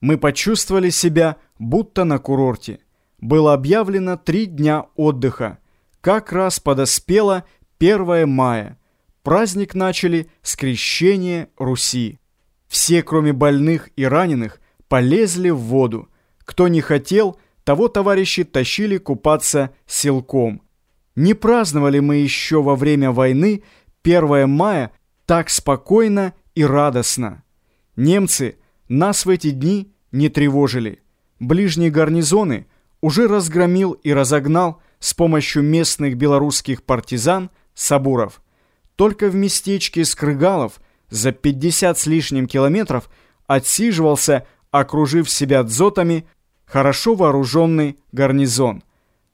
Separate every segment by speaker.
Speaker 1: Мы почувствовали себя будто на курорте. Было объявлено три дня отдыха. Как раз подоспело 1 мая. Праздник начали с крещения Руси. Все, кроме больных и раненых, полезли в воду. Кто не хотел, того товарищи тащили купаться силком. Не праздновали мы еще во время войны 1 мая так спокойно и радостно. Немцы нас в эти дни не тревожили. Ближние гарнизоны уже разгромил и разогнал с помощью местных белорусских партизан Сабуров. Только в местечке Скрыгалов за 50 с лишним километров отсиживался, окружив себя дзотами, хорошо вооруженный гарнизон.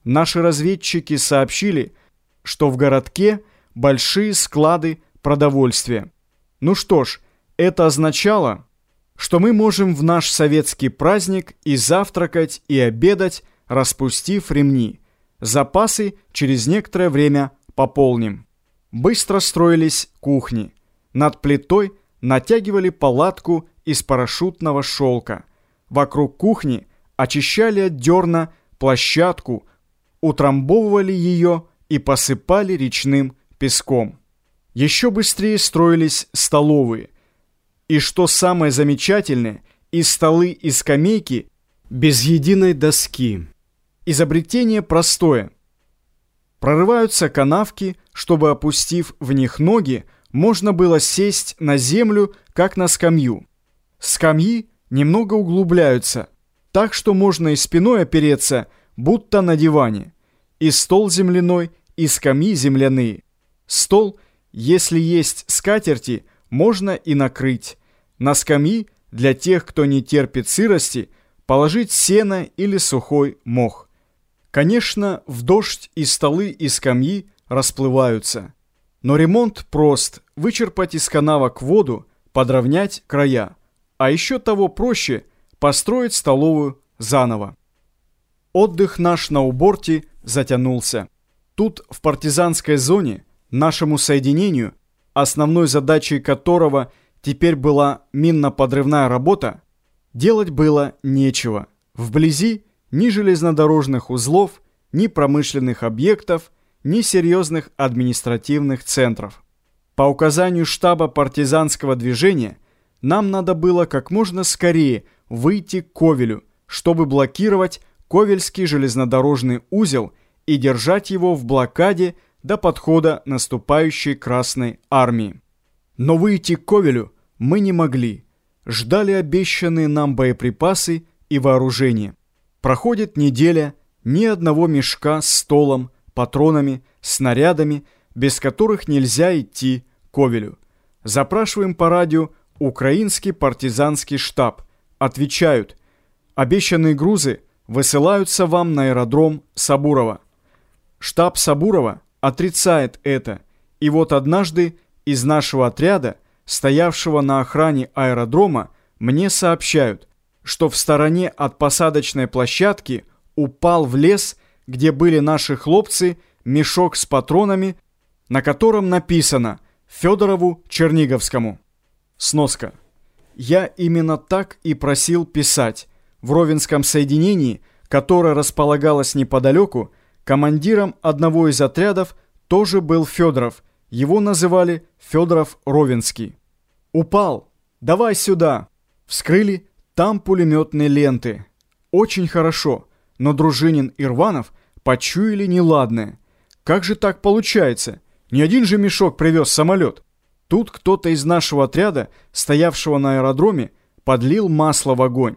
Speaker 1: Наши разведчики сообщили, что в городке большие склады продовольствия. Ну что ж, это означало, что мы можем в наш советский праздник и завтракать, и обедать, распустив ремни. Запасы через некоторое время пополним. Быстро строились кухни. Над плитой натягивали палатку из парашютного шелка. Вокруг кухни очищали от дерна площадку, утрамбовывали ее и посыпали речным песком. Еще быстрее строились столовые. И что самое замечательное, и столы, и скамейки без единой доски. Изобретение простое. Прорываются канавки, чтобы, опустив в них ноги, можно было сесть на землю, как на скамью. Скамьи немного углубляются, так что можно и спиной опереться, будто на диване. И стол земляной, и скамьи земляные. Стол, если есть скатерти, можно и накрыть. На скамьи, для тех, кто не терпит сырости, положить сено или сухой мох. Конечно, в дождь и столы, и скамьи расплываются. Но ремонт прост – вычерпать из канавок воду, подровнять края. А еще того проще – построить столовую заново. Отдых наш на уборте затянулся. Тут, в партизанской зоне, нашему соединению, основной задачей которого теперь была минно-подрывная работа, делать было нечего. Вблизи ни железнодорожных узлов, ни промышленных объектов, ни серьезных административных центров. По указанию штаба партизанского движения нам надо было как можно скорее выйти к Ковелю, чтобы блокировать Ковельский железнодорожный узел и держать его в блокаде до подхода наступающей Красной Армии. Но выйти к Ковелю мы не могли. Ждали обещанные нам боеприпасы и вооружение. Проходит неделя, ни одного мешка с столом, патронами, снарядами, без которых нельзя идти к Ковелю. Запрашиваем по радио украинский партизанский штаб. Отвечают, обещанные грузы высылаются вам на аэродром Сабурова. Штаб Сабурова отрицает это, и вот однажды из нашего отряда, стоявшего на охране аэродрома, мне сообщают, что в стороне от посадочной площадки упал в лес, где были наши хлопцы, мешок с патронами, на котором написано «Федорову Черниговскому». Сноска. Я именно так и просил писать. В Ровенском соединении, которое располагалось неподалеку, командиром одного из отрядов тоже был Федоров. Его называли Федоров-Ровенский. «Упал! Давай сюда!» Вскрыли, там пулеметные ленты. Очень хорошо, но Дружинин и Рванов почуяли неладное. Как же так получается? Ни один же мешок привез самолет. Тут кто-то из нашего отряда, стоявшего на аэродроме, подлил масло в огонь.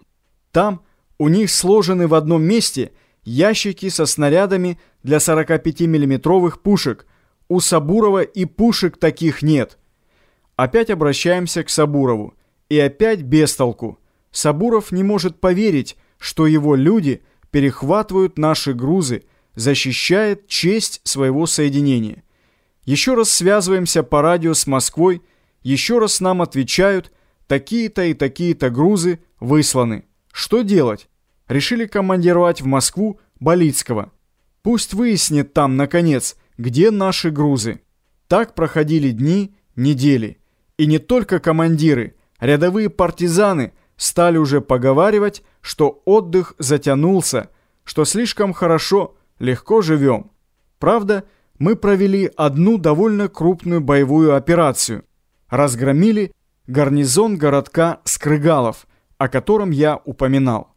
Speaker 1: Там у них сложены в одном месте ящики со снарядами для 45-миллиметровых пушек. У Сабурова и пушек таких нет. Опять обращаемся к Сабурову. И опять без толку. Сабуров не может поверить, что его люди перехватывают наши грузы, защищает честь своего соединения. Еще раз связываемся по радио с Москвой, еще раз нам отвечают, такие-то и такие-то грузы высланы. Что делать? Решили командировать в Москву Болицкого. Пусть выяснит там, наконец, где наши грузы. Так проходили дни, недели. И не только командиры, рядовые партизаны стали уже поговаривать, что отдых затянулся, что слишком хорошо, легко живем. Правда, мы провели одну довольно крупную боевую операцию. Разгромили гарнизон городка Скрыгалов, о котором я упоминал.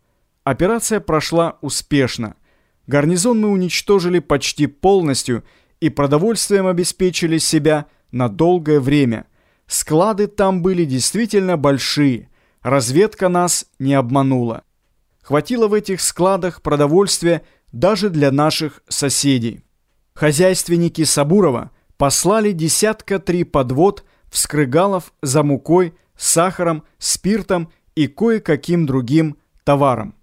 Speaker 1: Операция прошла успешно. Гарнизон мы уничтожили почти полностью и продовольствием обеспечили себя на долгое время. Склады там были действительно большие. Разведка нас не обманула. Хватило в этих складах продовольствия даже для наших соседей. Хозяйственники Сабурова послали десятка три подвод в Скрыгалов за мукой, сахаром, спиртом и кое-каким другим товаром.